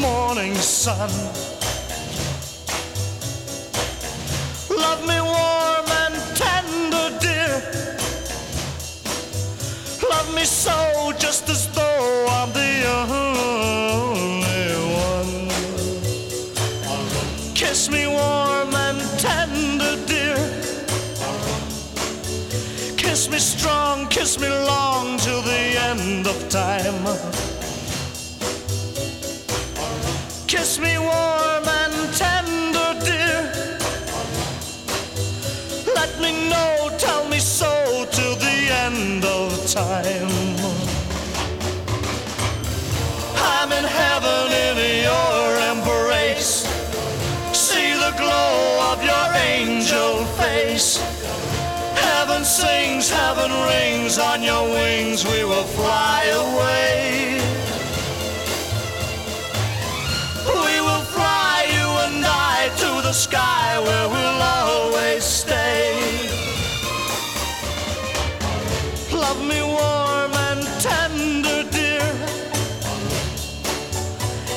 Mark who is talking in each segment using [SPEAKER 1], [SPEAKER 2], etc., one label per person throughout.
[SPEAKER 1] morning sun. Love me warm and tender, dear. Love me so, just as though I'm the only one. Kiss me warm and tender, dear. Kiss me strong, kiss me long till the end of time. Me warm and tender, dear. Let me know, tell me so till the end of time. I'm in heaven in your embrace. See the glow of your angel face. Heaven sings, heaven rings, on your wings we will fly away. Sky where we'll always stay. Love me warm and tender, dear.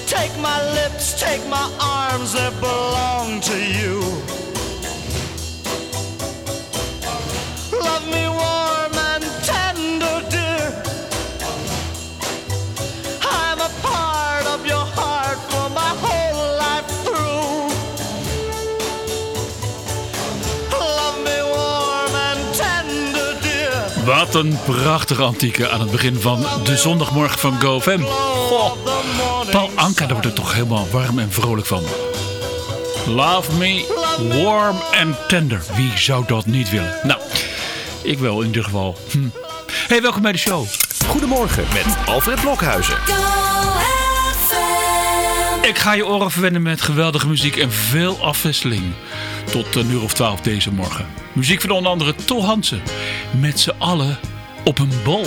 [SPEAKER 1] Take my lips, take my arms that belong to you.
[SPEAKER 2] Wat een prachtige antieke aan het begin van de zondagmorgen van GoFM. Goh, Paul Anka, daar wordt er toch helemaal warm en vrolijk van. Love me warm and tender. Wie zou dat niet willen? Nou, ik wel in ieder geval. Hm. Hey, welkom bij de show.
[SPEAKER 3] Goedemorgen met Alfred Blokhuizen.
[SPEAKER 2] Ik ga je oren verwennen met geweldige muziek en veel afwisseling. Tot een uur of twaalf deze morgen. Muziek van onder andere Tol Hansen. Met z'n allen op een bol.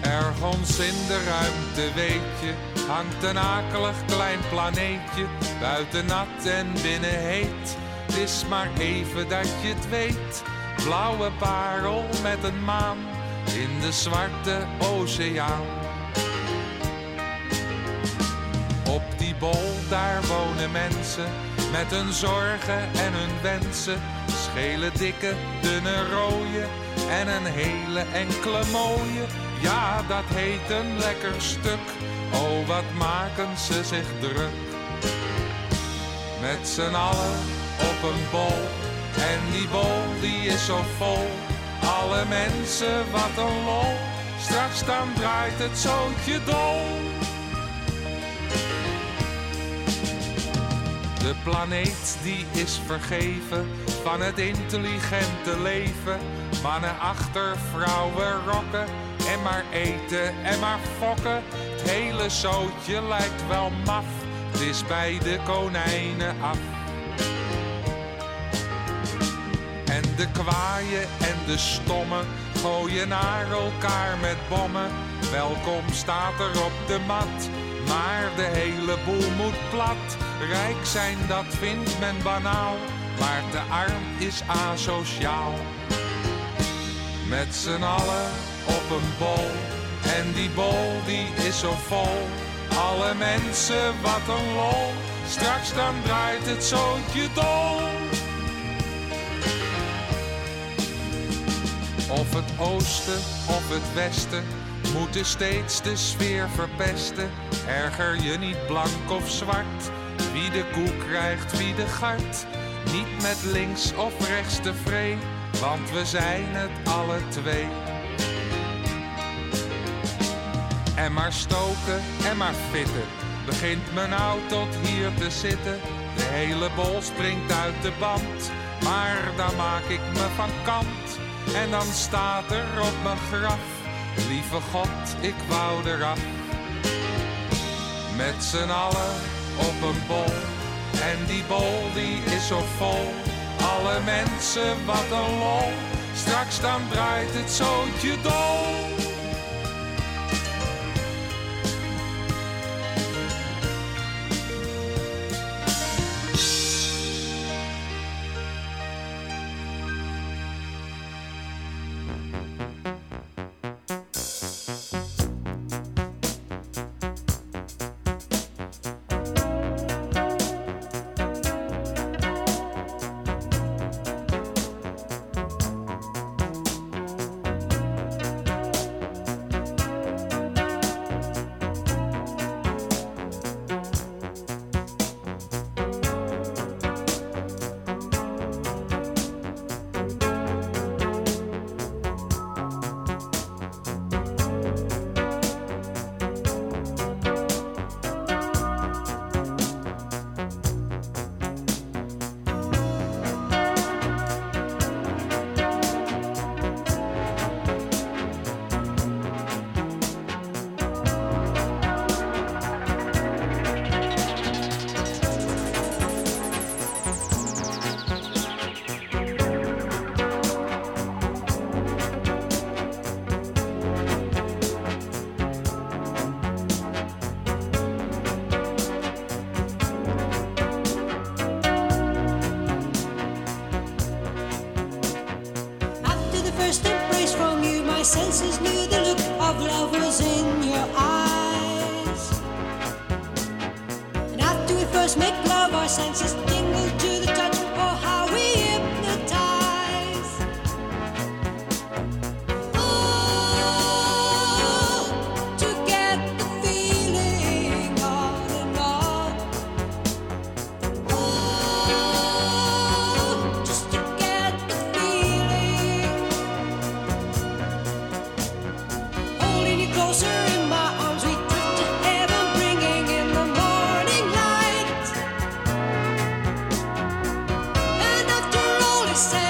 [SPEAKER 4] Ergens in de ruimte, weet je, hangt een akelig klein planeetje. Buiten nat en binnen heet, het is maar even dat je het weet. Blauwe parel met een maan in de zwarte oceaan. Op die bol, daar wonen mensen met hun zorgen en hun wensen. Schele dikke, dunne rode en een hele enkele mooie. Ja, dat heet een lekker stuk. Oh, wat maken ze zich druk. Met z'n allen op een bol. En die bol die is zo vol. Alle mensen, wat een lol. Straks dan draait het zootje dol. De planeet die is vergeven van het intelligente leven. Mannen achter, vrouwen rokken en maar eten en maar fokken. Het hele zootje lijkt wel maf, het is bij de konijnen af. En de kwaaien en de stommen gooien naar elkaar met bommen. Welkom staat er op de mat, maar de hele boel moet plat. Rijk zijn, dat vindt men banaal, maar te arm is asociaal. Met z'n allen op een bol, en die bol die is zo vol. Alle mensen, wat een lol, straks dan draait het zootje dol. Of het oosten of het westen moeten steeds de sfeer verpesten. Erger je niet blank of zwart, wie de koe krijgt, wie de gart. Niet met links of rechts tevreden, want we zijn het alle twee. En maar stoken en maar fitten, begint men nou tot hier te zitten. De hele bol springt uit de band, maar dan maak ik me van kant. En dan staat er op mijn graf, lieve God, ik wou eraf. Met z'n allen op een bol, en die bol die is zo vol. Alle mensen, wat een lol, straks dan draait het zootje dol.
[SPEAKER 5] say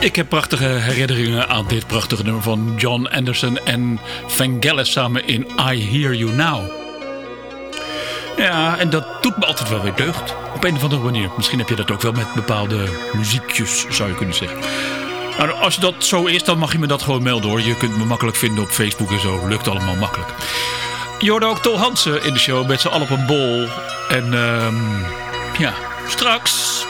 [SPEAKER 2] Ik heb prachtige herinneringen aan dit prachtige nummer van John Anderson en Vangelis samen in I Hear You Now. Ja, en dat doet me altijd wel weer deugd. Op een of andere manier. Misschien heb je dat ook wel met bepaalde muziekjes, zou je kunnen zeggen. Nou, als dat zo is, dan mag je me dat gewoon melden hoor. Je kunt me makkelijk vinden op Facebook en zo. Lukt allemaal makkelijk. Je hoorde ook Tol Hansen in de show met z'n allen op een bol. En ehm, ja, straks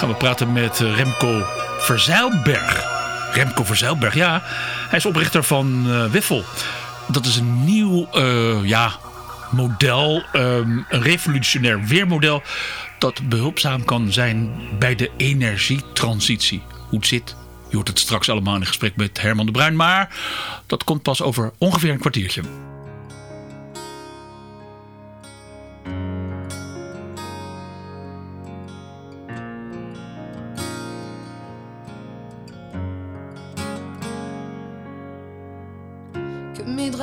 [SPEAKER 2] gaan we praten met eh, Remco Verzeilberg. Remco Verzeilberg, ja. Hij is oprichter van eh, Wiffel. Dat is een nieuw eh, ja, model, ehm, een revolutionair weermodel... dat behulpzaam kan zijn bij de energietransitie. Hoe het zit, je hoort het straks allemaal in een gesprek met Herman de Bruin... maar dat komt pas over ongeveer een kwartiertje.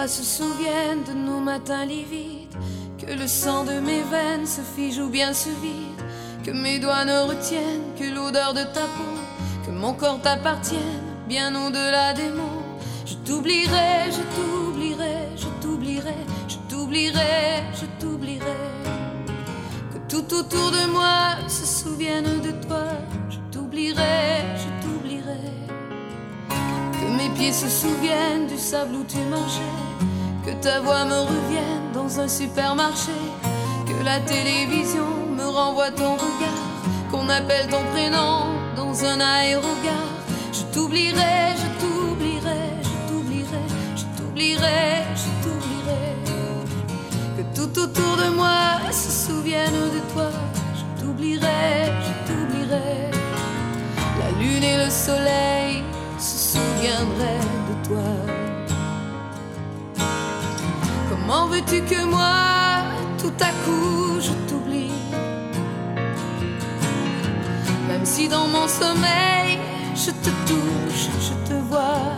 [SPEAKER 6] Se souviennent de nos matins livides. Que le sang de mes veines se fige ou bien se vide. Que mes doigts ne retiennent que l'odeur de ta peau. Que mon corps t'appartienne bien au-delà des mots. Je t'oublierai, je t'oublierai, je t'oublierai, je t'oublierai, je t'oublierai. Que tout autour de moi se souvienne de toi. Je t'oublierai, je t'oublierai. Mes pieds se souviennent du sable où tu marchais. Que ta voix me revienne dans un supermarché. Que la télévision me renvoie ton regard. Qu'on appelle ton prénom dans un aérogare. Je t'oublierai, je t'oublierai, je t'oublierai, je t'oublierai, je t'oublierai. Que tout autour de moi se souvienne de toi. Je t'oublierai, je t'oublierai. La lune et le soleil se souviendraient de toi. Comment veux-tu que moi, tout à coup, je t'oublie? Même si dans mon sommeil, je te touche, je te vois.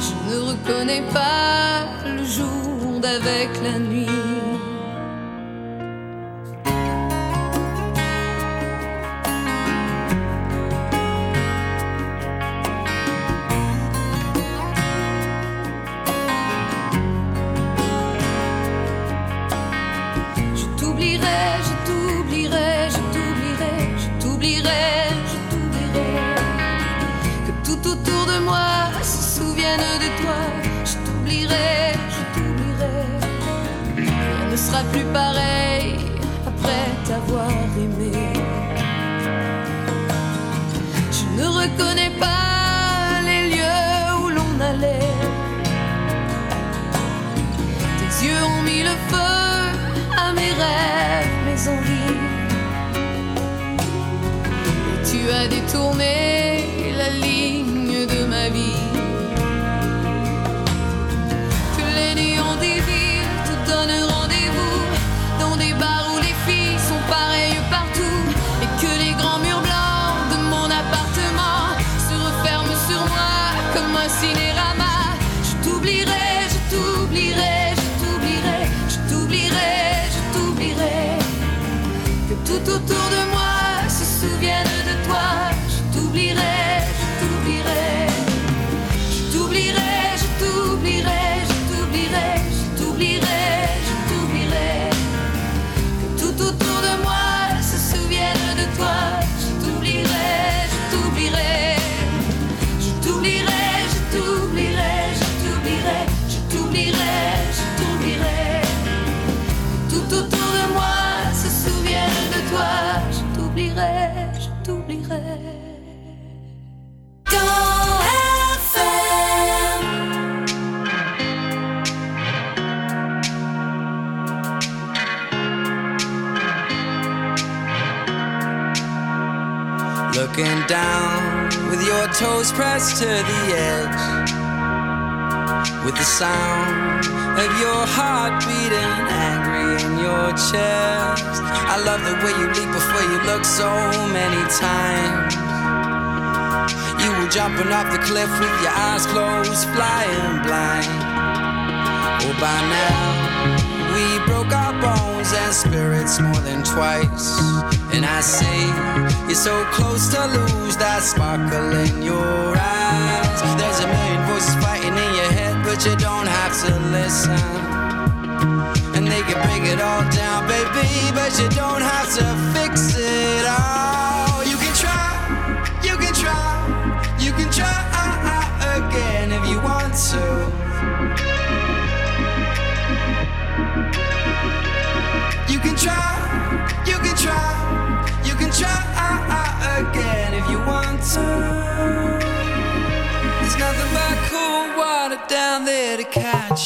[SPEAKER 6] Je ne reconnais pas le jour monde avec la nuit. plus
[SPEAKER 7] par toes pressed to the edge. With the sound of your heart beating angry in your chest. I love the way you leap before you look so many times. You were jumping off the cliff with your eyes closed, flying blind. Oh, by now, we broke our bones and spirits more than twice. And I see you're so close to lose that sparkle in your eyes. There's a million voices fighting in your head, but you don't have to listen. And they can break it all down, baby, but you don't have to fix it all. You can try, you can try, you can try again if you want to.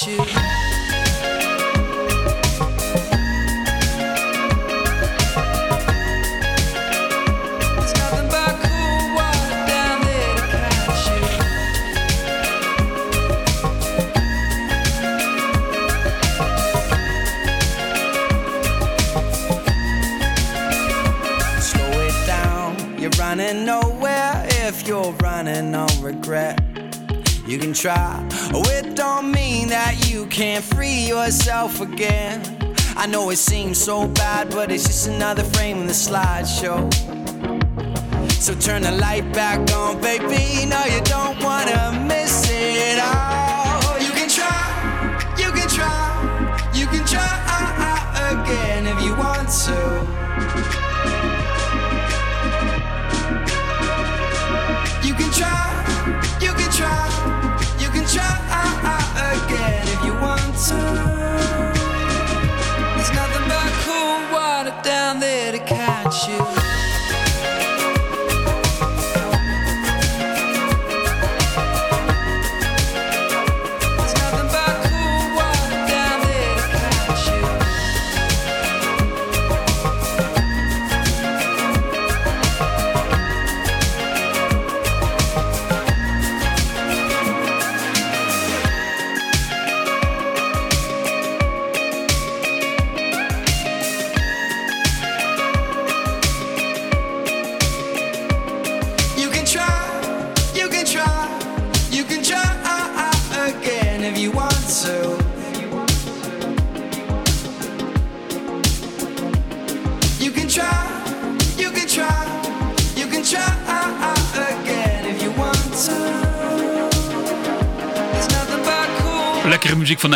[SPEAKER 7] You're running nowhere if you're running on regret. You can try, oh, it don't mean that you can't free yourself again. I know it seems so bad, but it's just another frame in the slideshow. So turn the light back on, baby. No, you don't wanna miss it all. You can try, you can try, you can try again if you want to.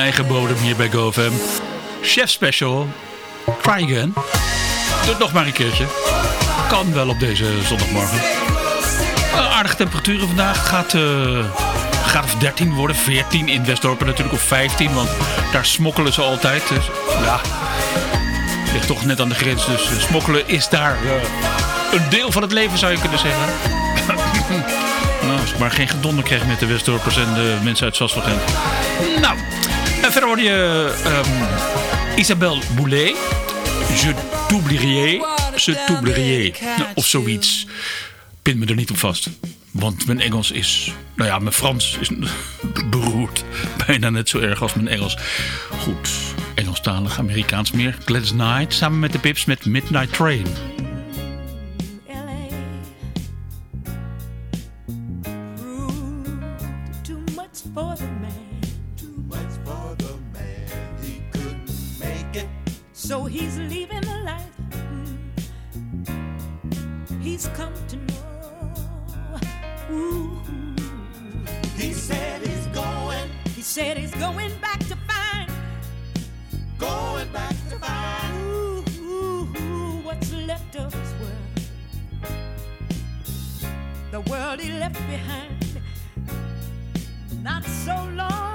[SPEAKER 2] Eigen bodem hier bij GoFam. Chef Special. Try again. Nog maar een keertje. Kan wel op deze zondagmorgen. Uh, aardige temperaturen vandaag. Gaat, uh, gaat of 13 worden. 14 in Westdorpen natuurlijk. Of 15. Want daar smokkelen ze altijd. Dus ja. Ligt toch net aan de grens. Dus uh, smokkelen is daar een deel van het leven zou je kunnen zeggen. nou, als ik maar geen gedonder kreeg met de Westdorpers en de mensen uit Sassvagent. Nou, verder hoorde je um, Isabelle Boulet. Je t'oublierai, je t'oublierai. Nou, of zoiets. Pin me er niet op vast. Want mijn Engels is... Nou ja, mijn Frans is beroerd. Bijna net zo erg als mijn Engels. Goed, Engelstalig, Amerikaans meer. Gladys Knight samen met de Pips met Midnight Train.
[SPEAKER 8] He's come to know. Ooh. He said he's going. He said he's going back to find. Going back to find. Ooh, ooh, ooh, what's left of his world? The world he left behind. Not so long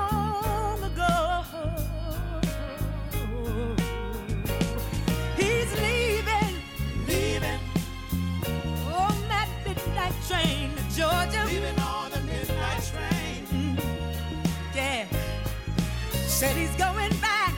[SPEAKER 8] Said he's going back.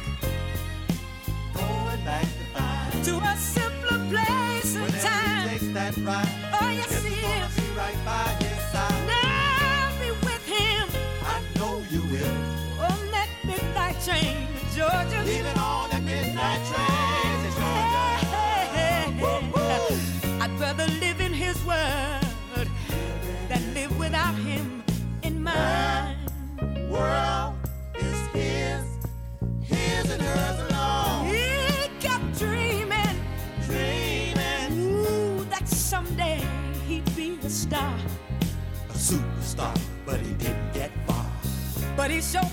[SPEAKER 8] Going back to find. To a simpler place and time. Takes that ride. Oh, yes, he is. Be right by his side. Now be with him. I know you will. Oh, on that midnight train to Georgia. Leaving on that midnight train to Georgia. I'd rather live in his world a a superstar, but he didn't get far. But he sure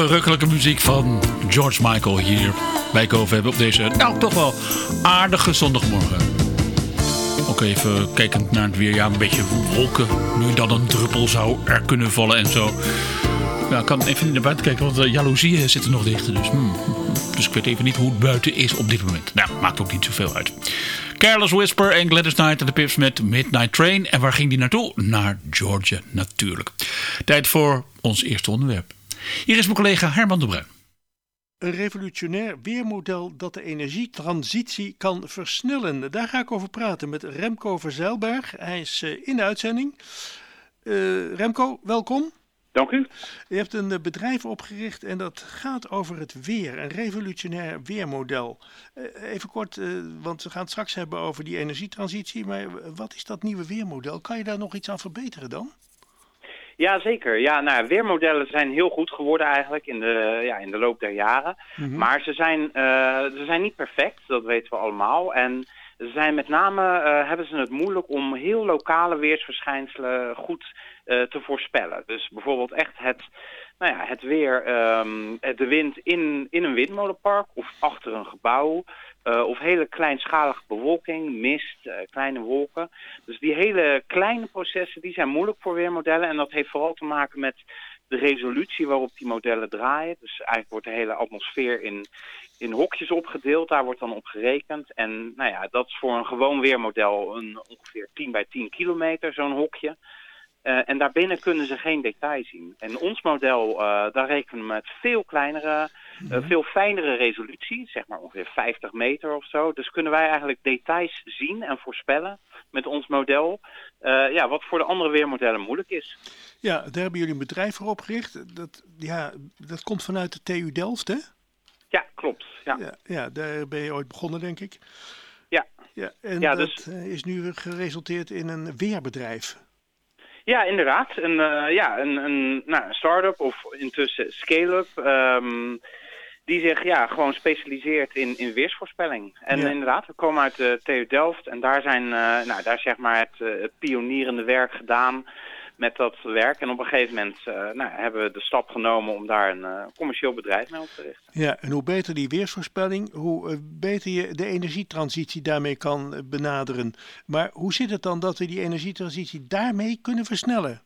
[SPEAKER 2] Verrukkelijke muziek van George Michael hier bij Kove hebben op deze, nou toch wel aardige zondagmorgen. Ook even kijkend naar het weer, ja een beetje wolken. Nu dan een druppel zou er kunnen vallen en zo. Ja, ik kan even niet naar buiten kijken, want de jaloezieën zitten nog dicht. Dus, hmm, dus ik weet even niet hoe het buiten is op dit moment. Nou, maakt ook niet zoveel uit. Careless Whisper en Gladys Knight en de Pips met Midnight Train. En waar ging die naartoe? Naar Georgia natuurlijk. Tijd voor ons eerste onderwerp. Hier is mijn collega Herman de Bruin.
[SPEAKER 9] Een revolutionair weermodel dat de energietransitie kan versnellen. Daar ga ik over praten met Remco Verzeilberg. Hij is eh, in de uitzending. Eh, Remco, welkom.
[SPEAKER 10] Dank u.
[SPEAKER 9] Je hebt een eh, bedrijf opgericht en dat gaat over het weer. Een revolutionair weermodel. Even kort, eh, want we gaan het straks hebben over die energietransitie. Maar wat is dat nieuwe weermodel? Kan je daar nog iets aan verbeteren dan?
[SPEAKER 10] Ja, zeker. Ja, nou, weermodellen zijn heel goed geworden eigenlijk in de, ja, in de loop der jaren. Maar ze zijn, eh, ze zijn niet perfect, dat weten we allemaal. En ze zijn met name, eh, hebben ze het moeilijk om heel lokale weersverschijnselen goed eh, te voorspellen. Dus bijvoorbeeld echt het, nou ja, het weer, ehm, de wind in, in een windmolenpark of achter een gebouw. Eh, of hele kleinschalige bewolking, mist, eh, kleine wolken. Dus die hele kleine processen die zijn moeilijk voor weermodellen. En dat heeft vooral te maken met de resolutie waarop die modellen draaien. Dus eigenlijk wordt de hele atmosfeer in, in hokjes opgedeeld. Daar wordt dan op gerekend. En nou ja, dat is voor een gewoon weermodel een ongeveer 10 bij 10 kilometer, zo'n hokje. Eh, en daarbinnen kunnen ze geen detail zien. En ons model, daar rekenen we met veel kleinere, eh, veel fijnere resolutie, zeg maar ongeveer 50 meter of zo. Dus kunnen wij eigenlijk details zien en voorspellen met ons model. Eh, ja, wat voor de andere weermodellen moeilijk is.
[SPEAKER 9] Ja, daar hebben jullie een bedrijf voor opgericht. Dat, ja, dat komt vanuit de TU Delft, hè?
[SPEAKER 10] Ja, klopt. Ja.
[SPEAKER 9] Ja, ja, daar ben je ooit begonnen, denk ik.
[SPEAKER 10] Ja.
[SPEAKER 9] Ja, en
[SPEAKER 10] Ja,
[SPEAKER 9] dat
[SPEAKER 10] dus-
[SPEAKER 9] is nu geresulteerd in een weerbedrijf.
[SPEAKER 10] Ja, inderdaad. Een, eh, ja, een, een, nou, een start-up of intussen scale-up. ehm, die zich ja, gewoon specialiseert in, in weersvoorspelling. En
[SPEAKER 9] Ja.
[SPEAKER 10] inderdaad, we komen uit de TU Delft en daar zijn eh, nou, daar is zeg maar het, eh, het pionierende werk gedaan met dat werk. En op een gegeven moment eh, nou, hebben we de stap genomen om daar een eh, commercieel bedrijf mee op te richten.
[SPEAKER 9] Ja, en hoe beter die weersvoorspelling, hoe eh, beter je de energietransitie daarmee kan eh, benaderen. Maar hoe zit het dan dat we die energietransitie daarmee kunnen versnellen?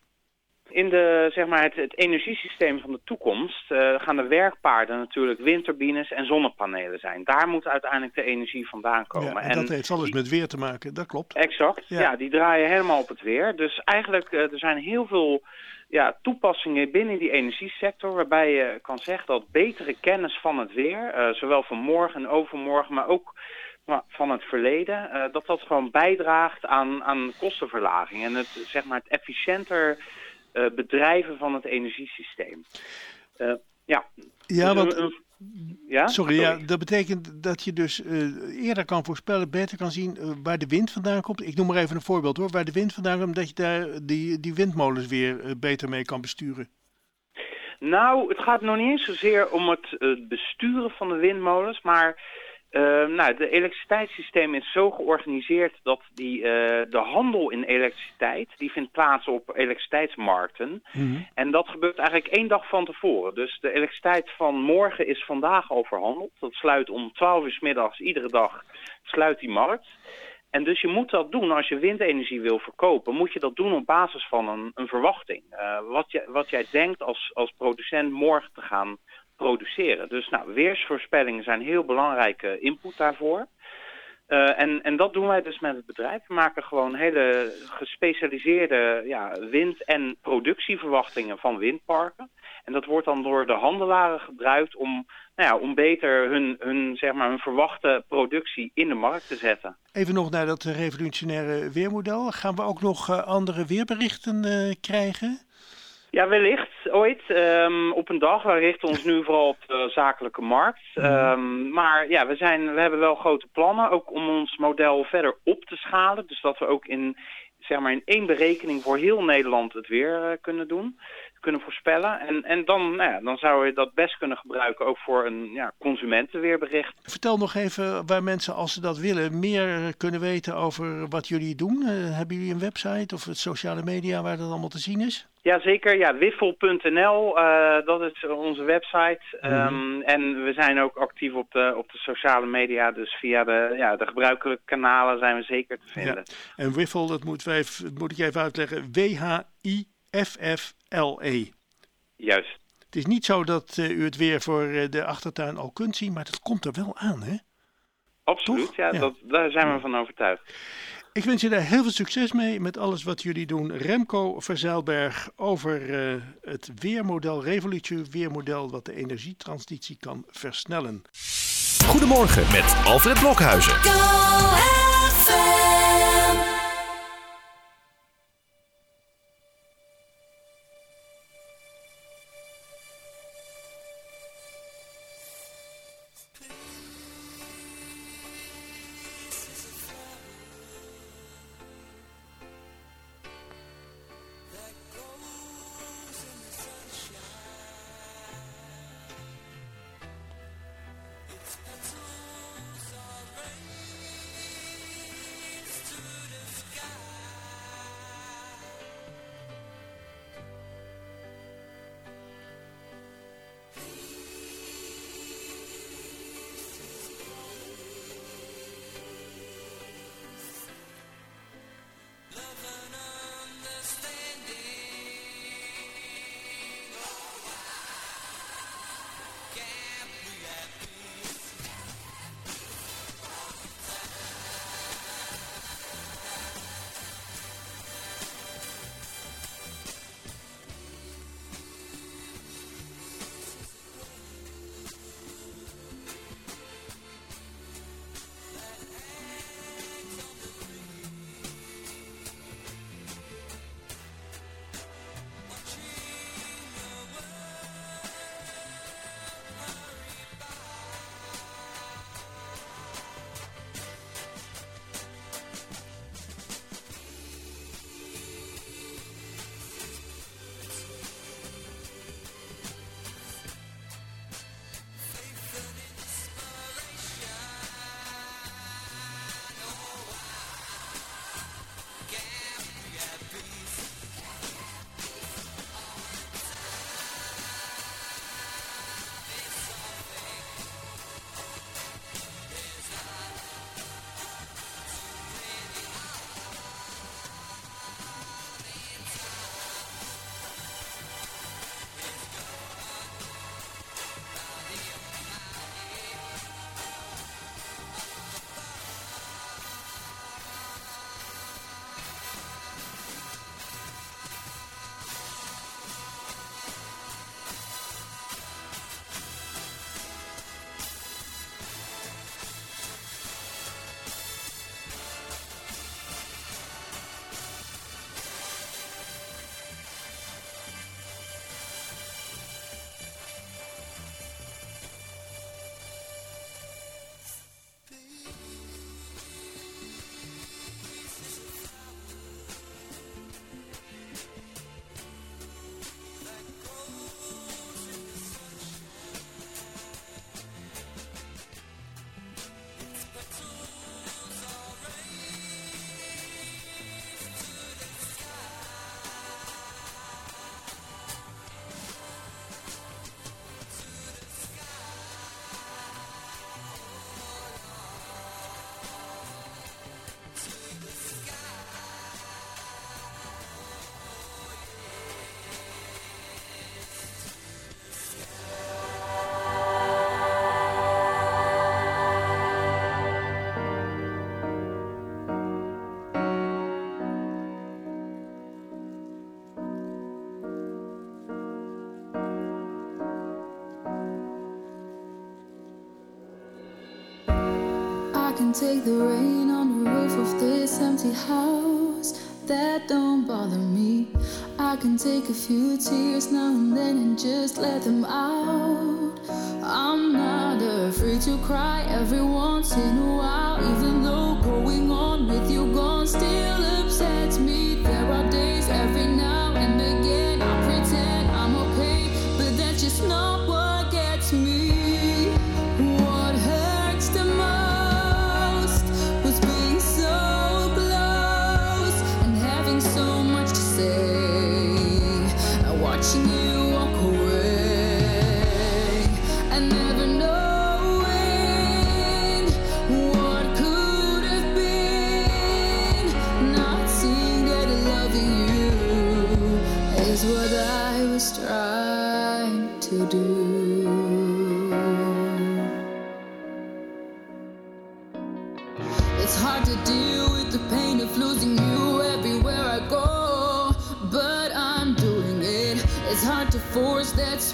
[SPEAKER 10] In de, zeg maar, het, het energiesysteem van de toekomst eh, gaan de werkpaarden natuurlijk windturbines en zonnepanelen zijn. Daar moet uiteindelijk de energie vandaan komen.
[SPEAKER 9] Ja, en dat heeft alles met weer te maken, dat klopt.
[SPEAKER 10] Exact,
[SPEAKER 9] Ja.
[SPEAKER 10] ja. die draaien helemaal op het weer. Dus eigenlijk, eh, er zijn heel veel ja, toepassingen binnen die energiesector... waarbij je kan zeggen dat betere kennis van het weer... eh, zowel van morgen en overmorgen, maar ook van het verleden... dat dat gewoon bijdraagt aan, aan kostenverlaging... en het, zeg maar, het efficiënter bedrijven van het energiesysteem. Eh, ja.
[SPEAKER 9] Ja,
[SPEAKER 10] Dus
[SPEAKER 9] want,
[SPEAKER 10] ja?
[SPEAKER 9] sorry, ja, dat betekent dat je dus eh, eerder kan voorspellen, beter kan zien eh, waar de wind vandaan komt. Ik noem maar even een voorbeeld hoor, waar de wind vandaan komt, dat je daar die, die windmolens weer eh, beter mee kan besturen.
[SPEAKER 10] Nou, het gaat nog niet eens zozeer om het eh, besturen van de windmolens, maar eh, nou, de elektriciteitssysteem is zo georganiseerd dat die, eh, de handel in elektriciteit, die vindt plaats op elektriciteitsmarkten. En dat gebeurt eigenlijk één dag van tevoren. Dus de elektriciteit van morgen is vandaag al verhandeld. Dat sluit om 12 uur 's middags iedere dag sluit die markt. En dus je moet dat doen als je windenergie wil verkopen, moet je dat doen op basis van een, een verwachting. Eh, wat, je, wat jij denkt als, als producent morgen te gaan produceren. Dus nou, weersvoorspellingen zijn heel belangrijke input daarvoor. Eh, en, en dat doen wij dus met het bedrijf. We maken gewoon hele gespecialiseerde ja, wind- en productieverwachtingen van windparken. En dat wordt dan door de handelaren gebruikt om, nou ja, om beter hun, hun, zeg maar, hun verwachte productie in de markt te zetten.
[SPEAKER 9] Even nog naar dat revolutionaire weermodel. Gaan we ook nog eh, andere weerberichten eh, krijgen?
[SPEAKER 10] Ja, wellicht ooit ehm, op een dag. Wij richten ons nu vooral op de zakelijke markt. Ehm, maar ja, we, zijn, we hebben wel grote plannen, ook om ons model verder op te schalen. Dus dat we ook in, zeg maar, in één berekening voor heel Nederland het weer eh, kunnen doen, kunnen voorspellen. En, en dan, nou ja, dan zou je dat best kunnen gebruiken ook voor een ja, consumentenweerbericht.
[SPEAKER 9] Vertel nog even waar mensen, als ze dat willen, meer kunnen weten over wat jullie doen. Eh, hebben jullie een website of het sociale media waar dat allemaal te zien is?
[SPEAKER 10] Jazeker, ja, wiffel.nl, eh, dat is onze website. Ehm, En we zijn ook actief op de, op de sociale media, dus via de, ja, de gebruikelijke kanalen zijn we zeker te vinden.
[SPEAKER 9] En Wiffle, dat moet, wij, moet ik even uitleggen, W-H-I-F-F-L-E.
[SPEAKER 10] Juist.
[SPEAKER 9] Het is niet zo dat eh, u het weer voor eh, de achtertuin al kunt zien, maar het komt er wel aan, hè?
[SPEAKER 10] Absoluut, ja,
[SPEAKER 9] Ja.
[SPEAKER 10] Dat, daar zijn we van overtuigd.
[SPEAKER 9] Ik wens je daar heel veel succes mee met alles wat jullie doen. Remco Verzeilberg over eh, het weermodel, revolutie weermodel, wat de energietransitie kan versnellen.
[SPEAKER 3] Goedemorgen met Alfred Blokhuizen.
[SPEAKER 6] take the rain on the roof of this empty house. That don't bother me. I can take a few tears now and then and just let them out. I'm not afraid to cry every once in a while, even though.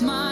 [SPEAKER 6] smile.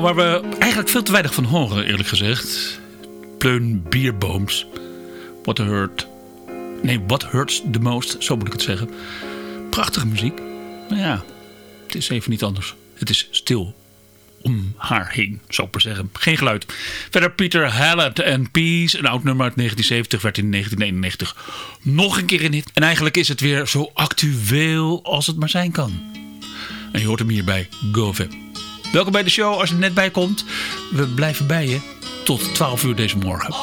[SPEAKER 2] waar we eigenlijk veel te weinig van horen, eerlijk gezegd. Pleun Bierbooms. What Hurt. Nee, What Hurts the Most, zo moet ik het zeggen. Prachtige muziek. Maar ja, het is even niet anders. Het is stil om haar heen, zou ik maar zeggen. Geen geluid. Verder Peter Hallett en Peace, een oud nummer uit 1970, werd in 1991 nog een keer in hit. En eigenlijk is het weer zo actueel als het maar zijn kan. En je hoort hem hierbij Gove. Welkom bij de show als je er net bij komt. We blijven bij je tot 12 uur deze morgen.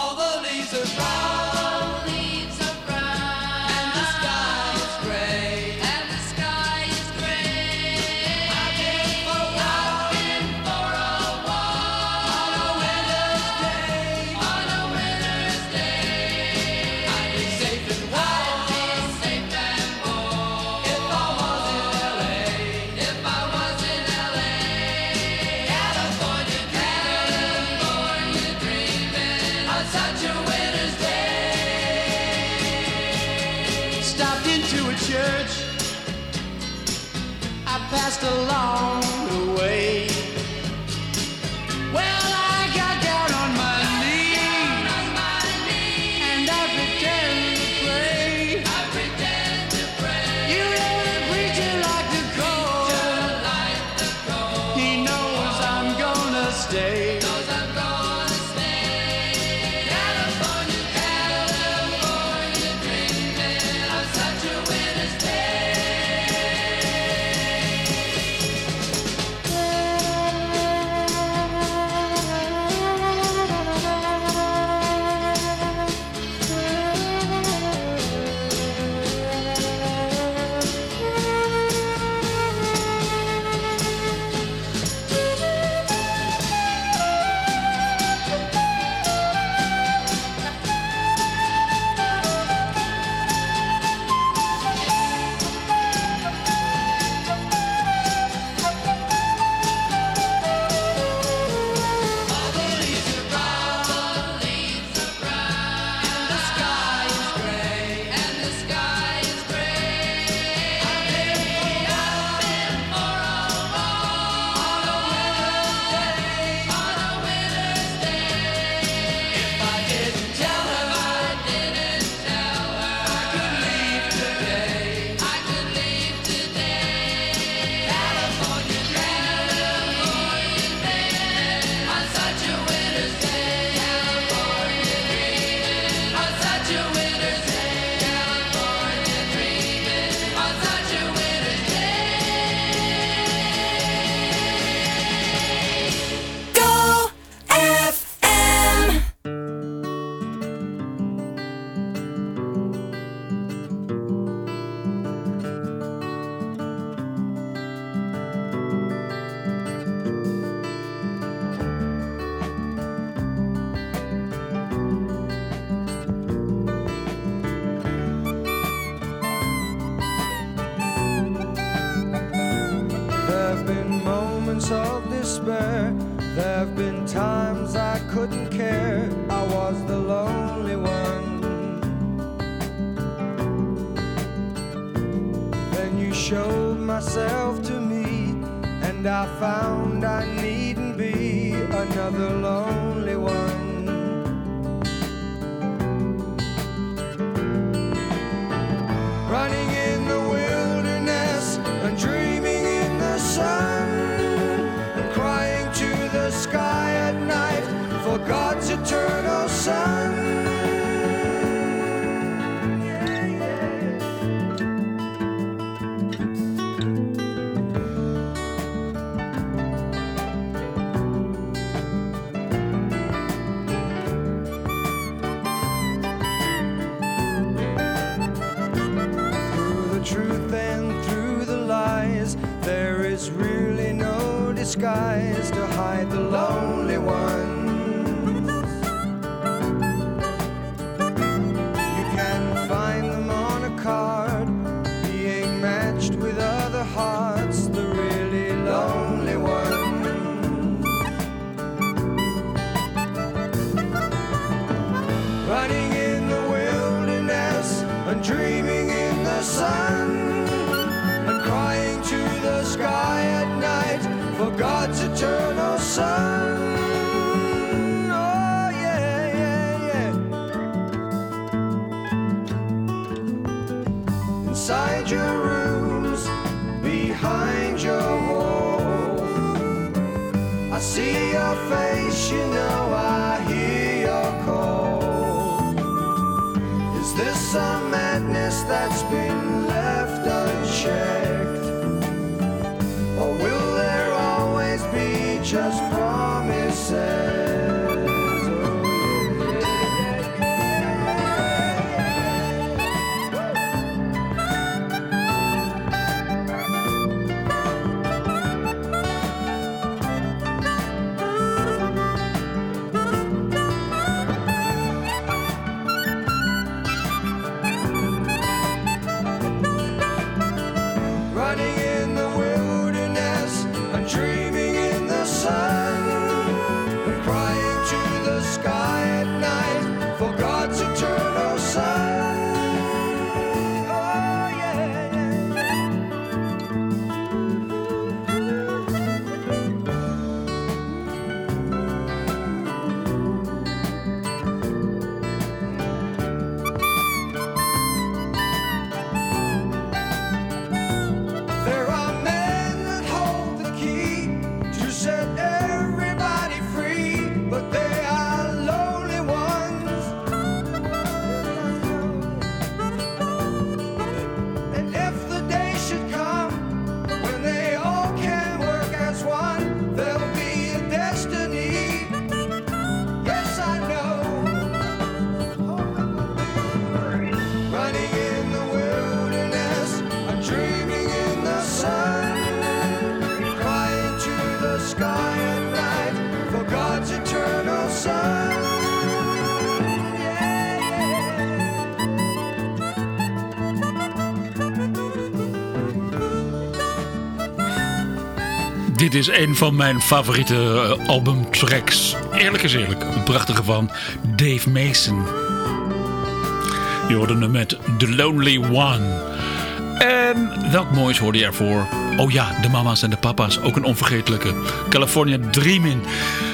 [SPEAKER 11] Is
[SPEAKER 2] een van mijn favoriete eh, albumtracks. Eerlijk is eerlijk. Een prachtige van Dave Mason. Je hoorde met The Lonely One. En welk moois hoorde je ervoor? Oh ja, de mama's en de papa's. Ook een onvergetelijke. California Dreamin'.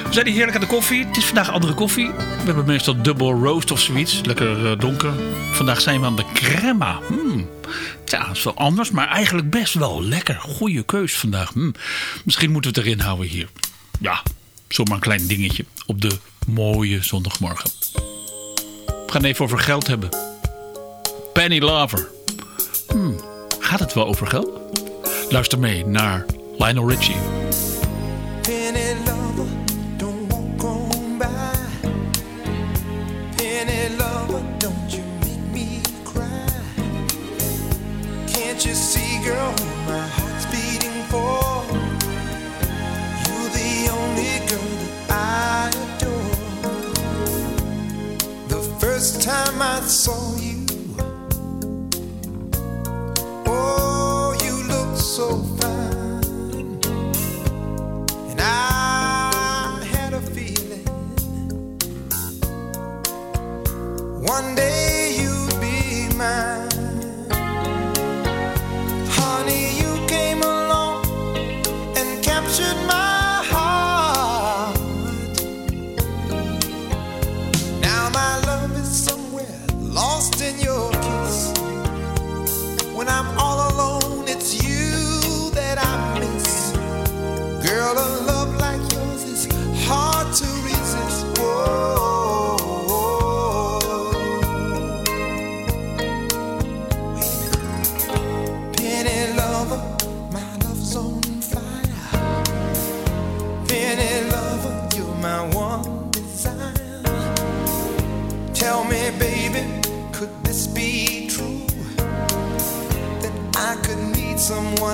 [SPEAKER 2] We zijn hier heerlijk aan de koffie. Het is vandaag andere koffie. We hebben meestal double roast of zoiets. Lekker eh, donker. Vandaag zijn we aan de crema. Hmm. Ja, wel anders, maar eigenlijk best wel lekker. Goeie keus vandaag. Hmm. Misschien moeten we het erin houden hier. Ja, zomaar een klein dingetje op de mooie zondagmorgen. We gaan even over geld hebben. Penny Lover. Hmm, gaat het wel over geld? Luister mee naar Lionel Richie.
[SPEAKER 12] time I saw you, oh, you looked so fine, and I had a feeling one day.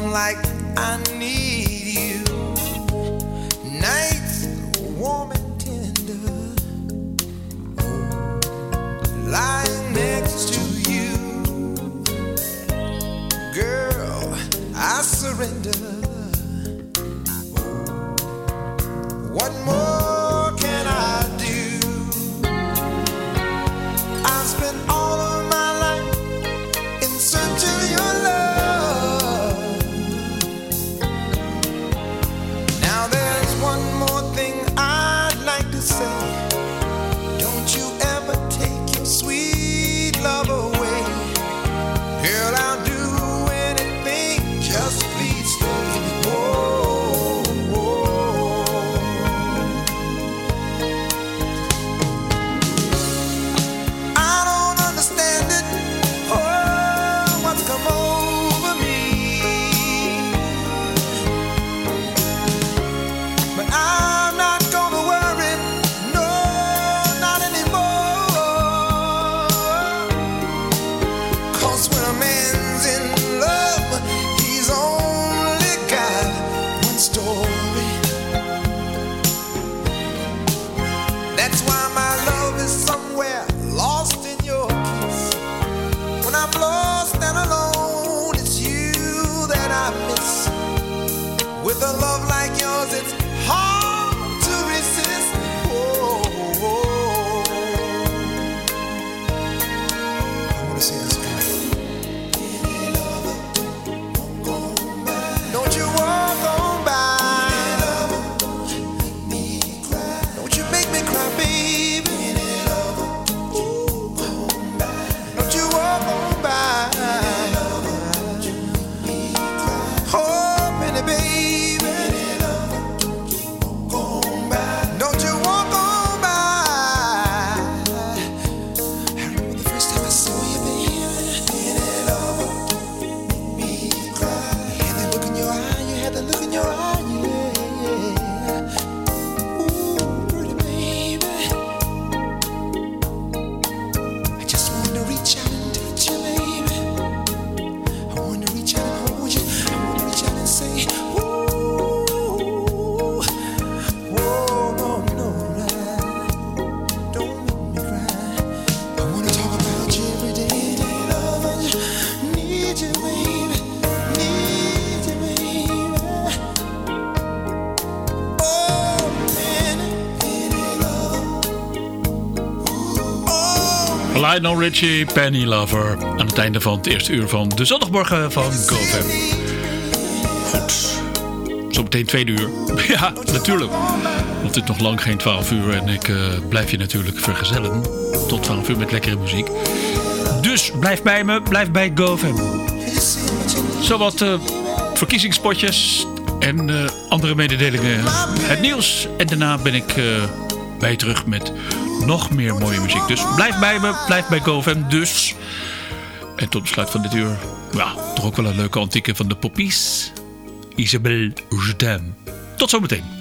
[SPEAKER 12] like
[SPEAKER 2] Lionel Richie, Penny Lover. Aan het einde van het eerste uur van de zondagmorgen van GoFam. Goed. Zometeen tweede uur. Ja, natuurlijk. Want het is nog lang geen 12 uur en ik eh, blijf je natuurlijk vergezellen. Tot 12 uur met lekkere muziek. Dus blijf bij me, blijf bij GoFam. Zo wat eh, verkiezingspotjes en eh, andere mededelingen. Het nieuws. En daarna ben ik bij je terug met nog meer mooie muziek. Dus blijf bij me, blijf bij GoFam dus. En tot besluit van dit uur, ja, toch ook wel een leuke antieke van de poppies. Isabelle Jourdain. Tot zometeen.